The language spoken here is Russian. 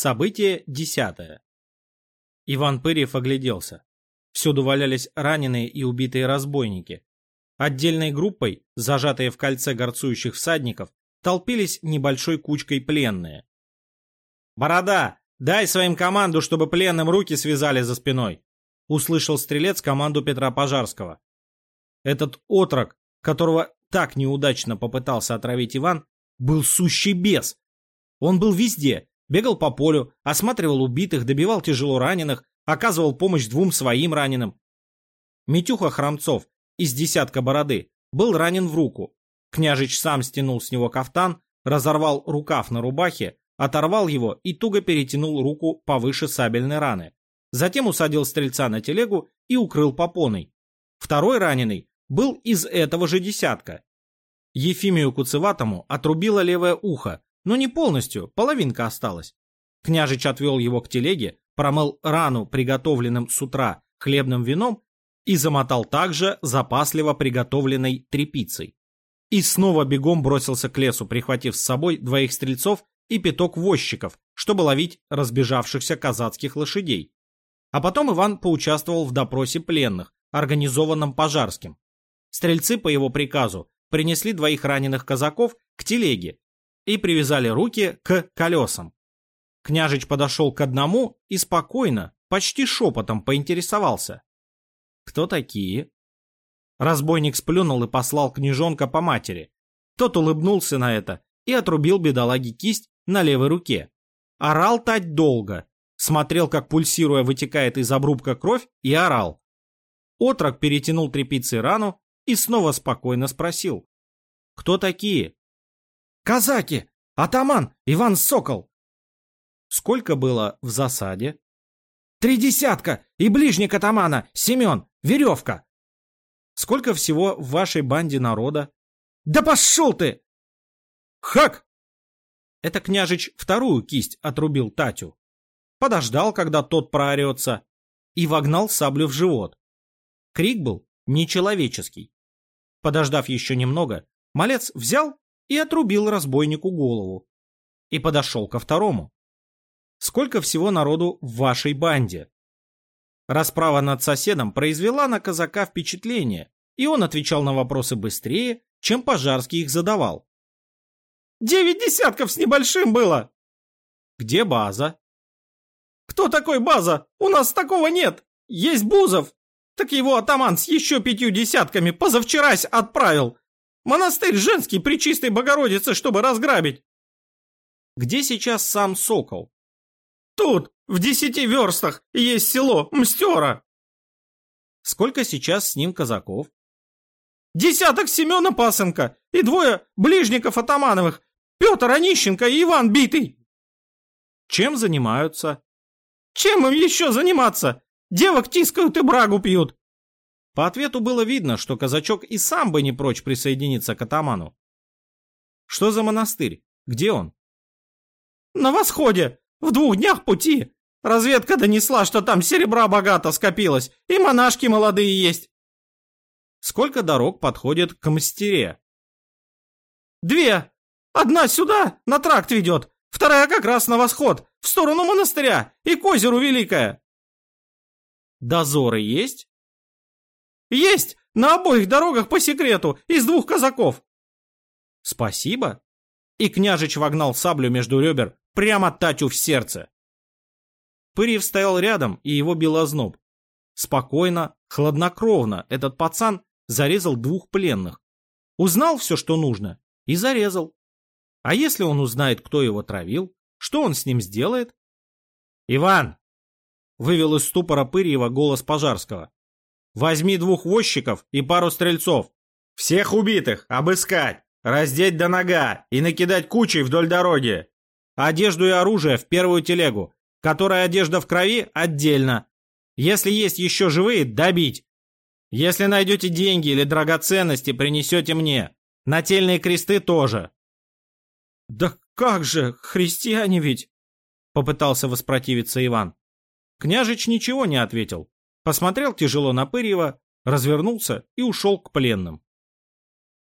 Событие десятое. Иван Пырьев огляделся. Всюду валялись раненые и убитые разбойники. Отдельной группой, зажатые в кольце горцующих всадников, толпились небольшой кучкой пленные. «Борода, дай своим команду, чтобы пленным руки связали за спиной!» Услышал стрелец команду Петра Пожарского. Этот отрок, которого так неудачно попытался отравить Иван, был сущий бес. Он был везде, бегал по полю, осматривал убитых, добивал тяжело раненых, оказывал помощь двум своим раненым. Митюха Храмцов из десятка бороды был ранен в руку. Княжич сам стянул с него кафтан, разорвал рукав на рубахе, оторвал его и туго перетянул руку повыше сабельной раны. Затем усадил стрельца на телегу и укрыл попоной. Второй раненый был из этого же десятка. Ефимию Куцеватому отрубило левое ухо, но не полностью, половинка осталась. Княжич отвел его к телеге, промыл рану приготовленным с утра хлебным вином и замотал также запасливо приготовленной тряпицей. И снова бегом бросился к лесу, прихватив с собой двоих стрельцов и пяток возчиков, чтобы ловить разбежавшихся казацких лошадей. А потом Иван поучаствовал в допросе пленных, организованном Пожарским. Стрельцы по его приказу принесли двоих раненых казаков к телеге и привязали руки к колесам. Княжич подошел к одному и спокойно, почти шепотом поинтересовался. «Кто такие?» Разбойник сплюнул и послал княжонка по матери. Тот улыбнулся на это и отрубил бедолаге кисть на левой руке. Орал тать долго, смотрел, как пульсируя вытекает из обрубка кровь, и орал. Отрок перетянул тряпицей рану и снова спокойно спросил. «Кто такие?» «Казаки! Атаман! Иван Сокол!» Сколько было в засаде? «Три десятка! И ближник атамана! Семен! Веревка!» Сколько всего в вашей банде народа? «Да пошел ты!» «Хак!» Это княжич вторую кисть отрубил Татю. Подождал, когда тот проорется, и вогнал саблю в живот. Крик был нечеловеческий. Подождав еще немного, малец взял и отрубил разбойнику голову. И подошел ко второму. Сколько всего народу в вашей банде? Расправа над соседом произвела на казака впечатление, и он отвечал на вопросы быстрее, чем Пожарский их задавал. «Девять десятков с небольшим было!» «Где база?» «Кто такой база? У нас такого нет! Есть Бузов, так его атаман с еще пятью десятками позавчерась отправил. Монастырь женский при чистой Богородице, чтобы разграбить. Где сейчас сам Сокол? Тут, в десяти верстах, есть село Мстера. Сколько сейчас с ним казаков? Десяток Семена Пасынка и двое ближников атамановых, Петр Онищенко и Иван Битый. Чем занимаются? Чем им еще заниматься? Девок тискают и брагу пьют. По ответу было видно, что казачок и сам бы не прочь присоединиться к атаману. Что за монастырь? Где он? На восходе, в двух днях пути. Разведка донесла, что там серебра богато скопилось, и монашки молодые есть. Сколько дорог подходит к мастере? Две. Одна сюда, на тракт ведет, вторая как раз на восход, в сторону монастыря и к озеру Великое. Дозоры есть? Есть! На обоих дорогах по секрету, из двух казаков. Спасибо. И княжич вогнал саблю между ребер, прямо Татю в сердце. Пырьев стоял рядом, и его бил озноб. Спокойно, хладнокровно этот пацан зарезал двух пленных. Узнал все, что нужно, и зарезал. А если он узнает, кто его травил, что он с ним сделает? «Иван, Вывел из ступора Пырьева голос Пожарского. «Возьми двух возчиков и пару стрельцов. Всех убитых обыскать, раздеть до нога и накидать кучей вдоль дороги. Одежду и оружие в первую телегу, которая одежда в крови отдельно. Если есть еще живые, добить. Если найдете деньги или драгоценности, принесете мне. Нательные кресты тоже». «Да как же, христиане ведь!» Попытался воспротивиться Иван. Княжич ничего не ответил. Посмотрел тяжело на Пырьева, развернулся и ушел к пленным.